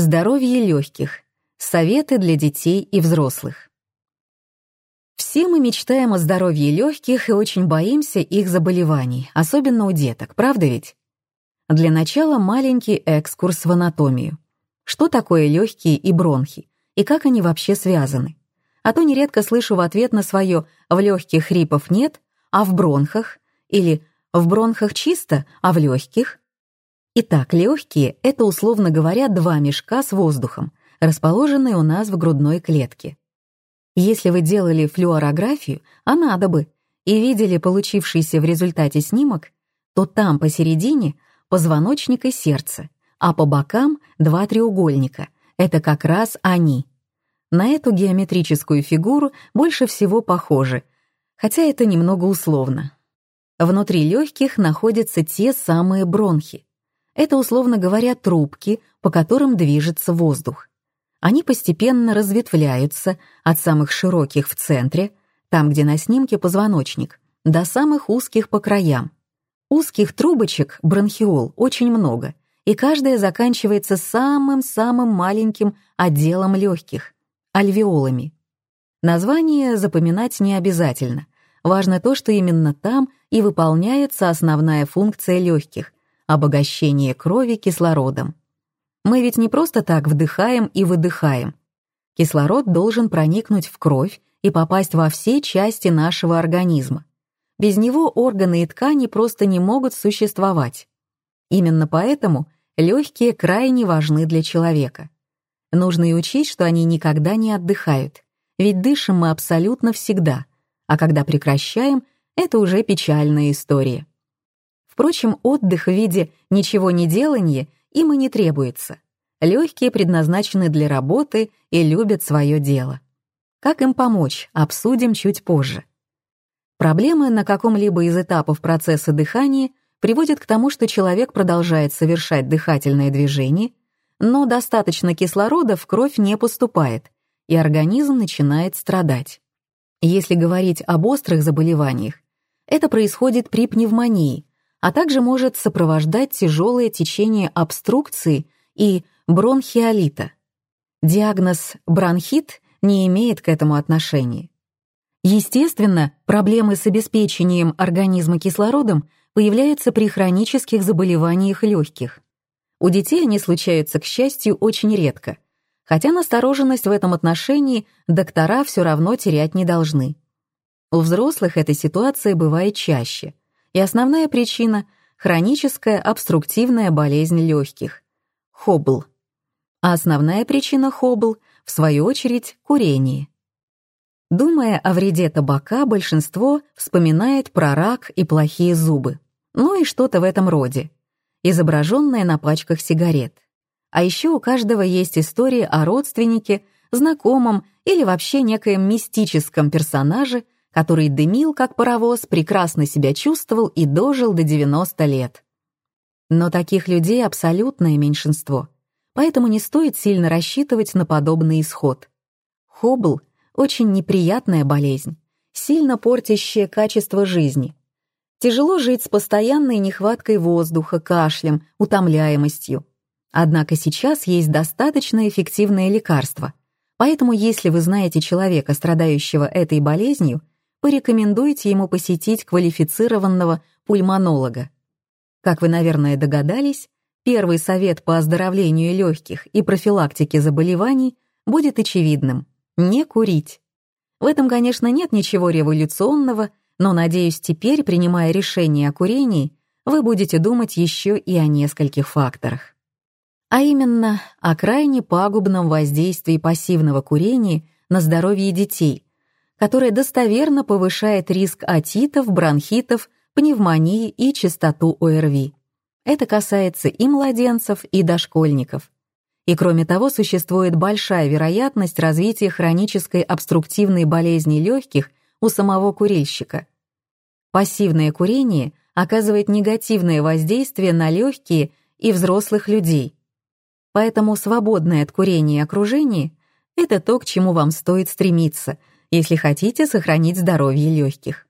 Здоровье легких. Советы для детей и взрослых. Все мы мечтаем о здоровье легких и очень боимся их заболеваний, особенно у деток, правда ведь? Для начала маленький экскурс в анатомию. Что такое легкие и бронхи, и как они вообще связаны? А то нередко слышу в ответ на свое «в легких хрипов нет», а в бронхах, или «в бронхах чисто, а в легких». Итак, легкие — это, условно говоря, два мешка с воздухом, расположенные у нас в грудной клетке. Если вы делали флюорографию, а надо бы, и видели получившийся в результате снимок, то там посередине позвоночник и сердце, а по бокам два треугольника. Это как раз они. На эту геометрическую фигуру больше всего похожи, хотя это немного условно. Внутри легких находятся те самые бронхи, это, условно говоря, трубки, по которым движется воздух. Они постепенно разветвляются от самых широких в центре, там, где на снимке позвоночник, до самых узких по краям. Узких трубочек, бронхиол, очень много, и каждая заканчивается самым-самым маленьким отделом легких — альвеолами. Название запоминать не обязательно. Важно то, что именно там и выполняется основная функция легких обогащение крови кислородом. Мы ведь не просто так вдыхаем и выдыхаем. Кислород должен проникнуть в кровь и попасть во все части нашего организма. Без него органы и ткани просто не могут существовать. Именно поэтому легкие крайне важны для человека. Нужно и учить, что они никогда не отдыхают, ведь дышим мы абсолютно всегда, а когда прекращаем, это уже печальная история. Впрочем, отдых в виде ничего не делания им и не требуется. Легкие предназначены для работы и любят свое дело. Как им помочь, обсудим чуть позже. Проблемы на каком-либо из этапов процесса дыхания приводят к тому, что человек продолжает совершать дыхательное движение, но достаточно кислорода в кровь не поступает, и организм начинает страдать. Если говорить об острых заболеваниях, это происходит при пневмонии, а также может сопровождать тяжелое течение обструкции и бронхиолита. Диагноз бронхит не имеет к этому отношения. Естественно, проблемы с обеспечением организма кислородом появляются при хронических заболеваниях легких. У детей они случаются, к счастью, очень редко, хотя настороженность в этом отношении доктора все равно терять не должны. У взрослых эта ситуация бывает чаще — и основная причина — хроническая обструктивная болезнь легких — хобл. А основная причина хобл, в свою очередь, курение. Думая о вреде табака, большинство вспоминает про рак и плохие зубы. Ну и что-то в этом роде, изображенное на пачках сигарет. А еще у каждого есть история о родственнике, знакомом или вообще некоем мистическом персонаже, который дымил, как паровоз, прекрасно себя чувствовал и дожил до 90 лет. Но таких людей абсолютное меньшинство, поэтому не стоит сильно рассчитывать на подобный исход. Хобл — очень неприятная болезнь, сильно портящая качество жизни. Тяжело жить с постоянной нехваткой воздуха, кашлем, утомляемостью. Однако сейчас есть достаточно эффективное лекарство, поэтому если вы знаете человека, страдающего этой болезнью, порекомендуйте ему посетить квалифицированного пульмонолога. Как вы, наверное, догадались, первый совет по оздоровлению легких и профилактике заболеваний будет очевидным — не курить. В этом, конечно, нет ничего революционного, но, надеюсь, теперь, принимая решение о курении, вы будете думать еще и о нескольких факторах. А именно, о крайне пагубном воздействии пассивного курения на здоровье детей — которая достоверно повышает риск отитов, бронхитов, пневмонии и частоту ОРВИ. Это касается и младенцев, и дошкольников. И кроме того, существует большая вероятность развития хронической обструктивной болезни легких у самого курильщика. Пассивное курение оказывает негативное воздействие на легкие и взрослых людей. Поэтому свободное от курения окружение — это то, к чему вам стоит стремиться — если хотите сохранить здоровье легких.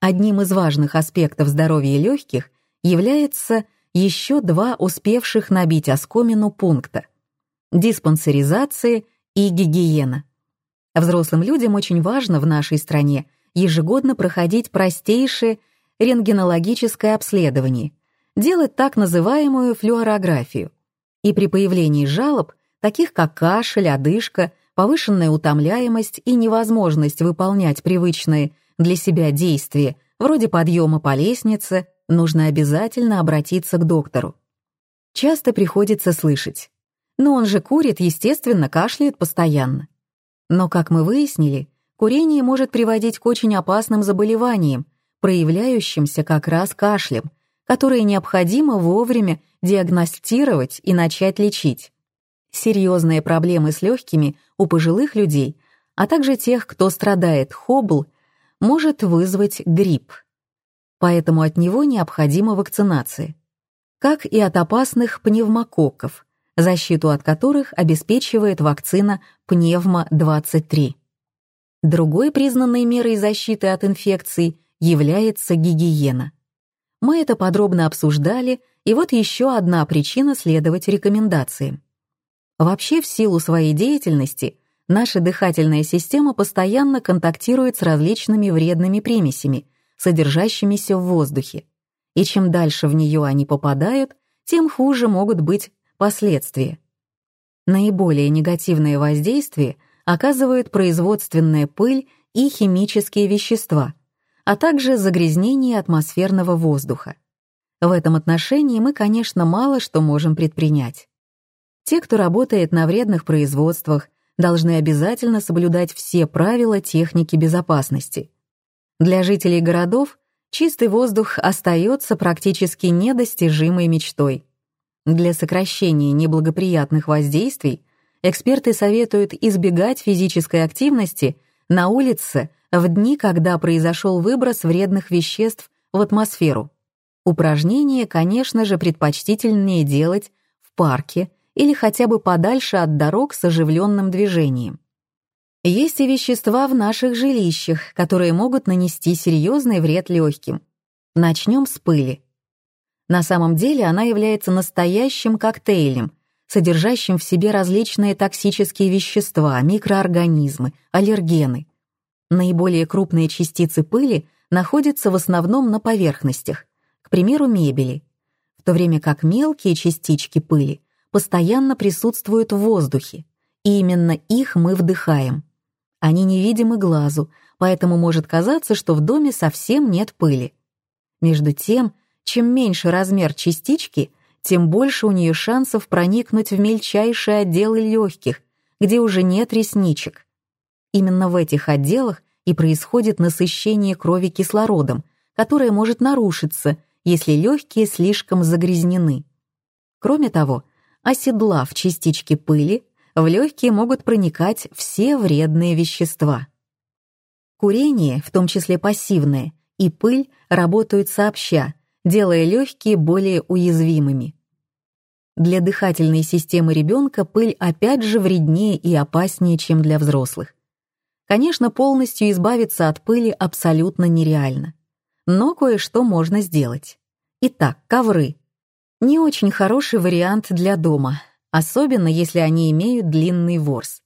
Одним из важных аспектов здоровья легких является еще два успевших набить оскомину пункта. диспансеризация и гигиена. Взрослым людям очень важно в нашей стране ежегодно проходить простейшее рентгенологическое обследование, делать так называемую флюорографию. И при появлении жалоб, таких как кашель, одышка, повышенная утомляемость и невозможность выполнять привычные для себя действия, вроде подъема по лестнице, нужно обязательно обратиться к доктору. Часто приходится слышать. Но он же курит, естественно, кашляет постоянно. Но, как мы выяснили, курение может приводить к очень опасным заболеваниям, проявляющимся как раз кашлем, которые необходимо вовремя диагностировать и начать лечить. Серьезные проблемы с легкими у пожилых людей, а также тех, кто страдает хобл, может вызвать грипп. Поэтому от него необходима вакцинация. Как и от опасных пневмококков, защиту от которых обеспечивает вакцина Пневмо-23. Другой признанной мерой защиты от инфекций является гигиена. Мы это подробно обсуждали, и вот еще одна причина следовать рекомендациям. Вообще, в силу своей деятельности, наша дыхательная система постоянно контактирует с различными вредными примесями, содержащимися в воздухе. И чем дальше в нее они попадают, тем хуже могут быть Последствия. Наиболее негативное воздействие оказывают производственная пыль и химические вещества, а также загрязнение атмосферного воздуха. В этом отношении мы, конечно, мало что можем предпринять. Те, кто работает на вредных производствах, должны обязательно соблюдать все правила техники безопасности. Для жителей городов чистый воздух остается практически недостижимой мечтой. Для сокращения неблагоприятных воздействий эксперты советуют избегать физической активности на улице в дни, когда произошел выброс вредных веществ в атмосферу. Упражнения, конечно же, предпочтительнее делать в парке или хотя бы подальше от дорог с оживленным движением. Есть и вещества в наших жилищах, которые могут нанести серьезный вред легким. Начнем с пыли. На самом деле она является настоящим коктейлем, содержащим в себе различные токсические вещества, микроорганизмы, аллергены. Наиболее крупные частицы пыли находятся в основном на поверхностях, к примеру, мебели, в то время как мелкие частички пыли постоянно присутствуют в воздухе, и именно их мы вдыхаем. Они невидимы глазу, поэтому может казаться, что в доме совсем нет пыли. Между тем, чем меньше размер частички, тем больше у нее шансов проникнуть в мельчайшие отделы легких, где уже нет ресничек. Именно в этих отделах и происходит насыщение крови кислородом, которое может нарушиться, если легкие слишком загрязнены. Кроме того, оседлав частички пыли, в легкие могут проникать все вредные вещества. Курение, в том числе пассивное, и пыль работают сообща, делая легкие более уязвимыми. Для дыхательной системы ребенка пыль опять же вреднее и опаснее, чем для взрослых. Конечно, полностью избавиться от пыли абсолютно нереально. Но кое-что можно сделать. Итак, ковры. Не очень хороший вариант для дома, особенно если они имеют длинный ворс.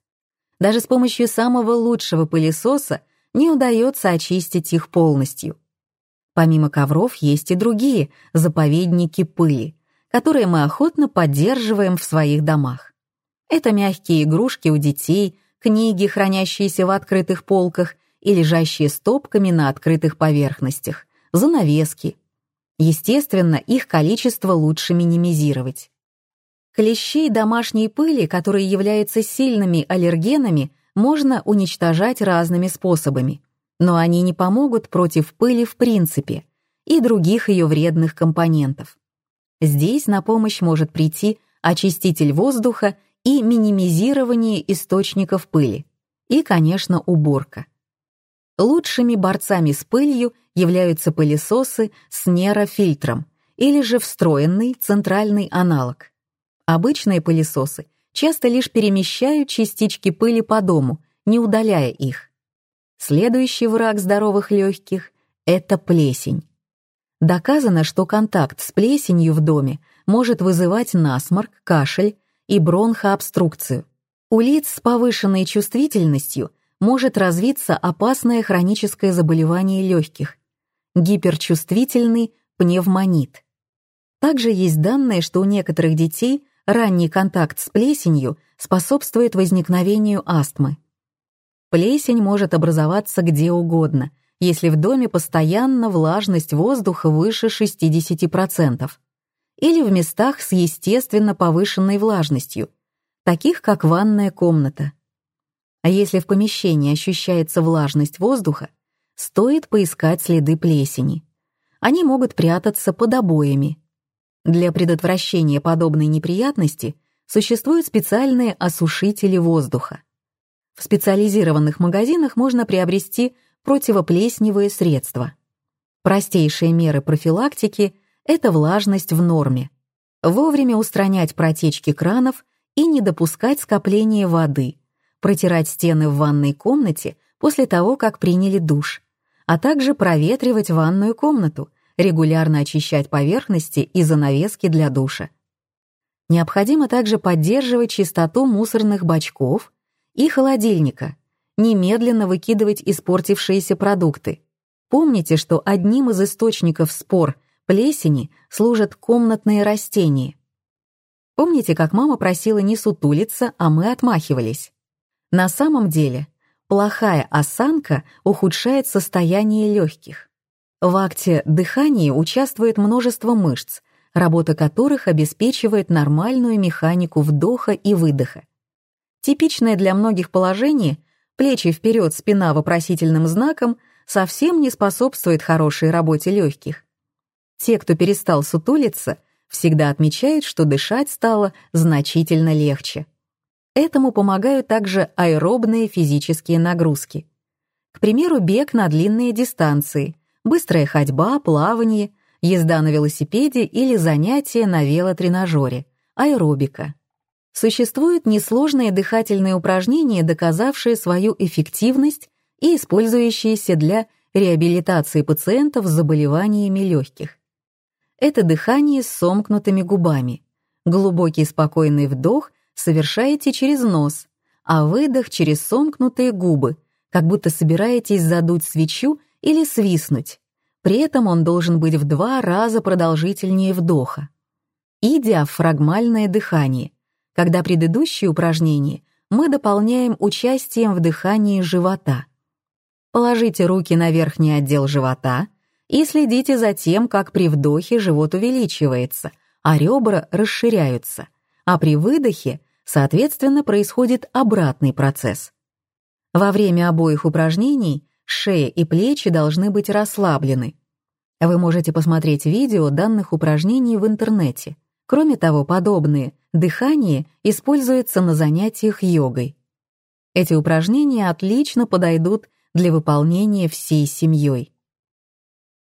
Даже с помощью самого лучшего пылесоса не удается очистить их полностью. Помимо ковров есть и другие заповедники пыли, которые мы охотно поддерживаем в своих домах. Это мягкие игрушки у детей, книги, хранящиеся в открытых полках и лежащие стопками на открытых поверхностях, занавески. Естественно, их количество лучше минимизировать. Клещей домашней пыли, которые являются сильными аллергенами, можно уничтожать разными способами но они не помогут против пыли в принципе и других ее вредных компонентов. Здесь на помощь может прийти очиститель воздуха и минимизирование источников пыли, и, конечно, уборка. Лучшими борцами с пылью являются пылесосы с нейрофильтром или же встроенный центральный аналог. Обычные пылесосы часто лишь перемещают частички пыли по дому, не удаляя их. Следующий враг здоровых легких — это плесень. Доказано, что контакт с плесенью в доме может вызывать насморк, кашель и бронхообструкцию. У лиц с повышенной чувствительностью может развиться опасное хроническое заболевание легких – гиперчувствительный пневмонит. Также есть данные, что у некоторых детей ранний контакт с плесенью способствует возникновению астмы. Плесень может образоваться где угодно, если в доме постоянно влажность воздуха выше 60%, или в местах с естественно повышенной влажностью, таких как ванная комната. А если в помещении ощущается влажность воздуха, стоит поискать следы плесени. Они могут прятаться под обоями. Для предотвращения подобной неприятности существуют специальные осушители воздуха. В специализированных магазинах можно приобрести противоплесневые средства. Простейшие меры профилактики — это влажность в норме. Вовремя устранять протечки кранов и не допускать скопления воды, протирать стены в ванной комнате после того, как приняли душ, а также проветривать ванную комнату, регулярно очищать поверхности и занавески для душа. Необходимо также поддерживать чистоту мусорных бачков и холодильника, немедленно выкидывать испортившиеся продукты. Помните, что одним из источников спор плесени служат комнатные растения. Помните, как мама просила не сутулиться, а мы отмахивались? На самом деле, плохая осанка ухудшает состояние легких. В акте дыхания участвует множество мышц, работа которых обеспечивает нормальную механику вдоха и выдоха. Типичное для многих положение плечи вперед, спина вопросительным знаком совсем не способствует хорошей работе легких. Те, кто перестал сутулиться, всегда отмечают, что дышать стало значительно легче. Этому помогают также аэробные физические нагрузки. К примеру, бег на длинные дистанции, быстрая ходьба, плавание, езда на велосипеде или занятия на велотренажере, аэробика. Существуют несложные дыхательные упражнения, доказавшие свою эффективность и использующиеся для реабилитации пациентов с заболеваниями легких. Это дыхание с сомкнутыми губами. Глубокий спокойный вдох совершаете через нос, а выдох через сомкнутые губы, как будто собираетесь задуть свечу или свистнуть. При этом он должен быть в два раза продолжительнее вдоха. И диафрагмальное дыхание, когда предыдущие упражнения мы дополняем участием в дыхании живота. Положите руки на верхний отдел живота и следите за тем, как при вдохе живот увеличивается, а ребра расширяются, а при выдохе, соответственно, происходит обратный процесс. Во время обоих упражнений шея и плечи должны быть расслаблены. Вы можете посмотреть видео данных упражнений в интернете. Кроме того, подобные дыхание используется на занятиях йогой. Эти упражнения отлично подойдут для выполнения всей семьей.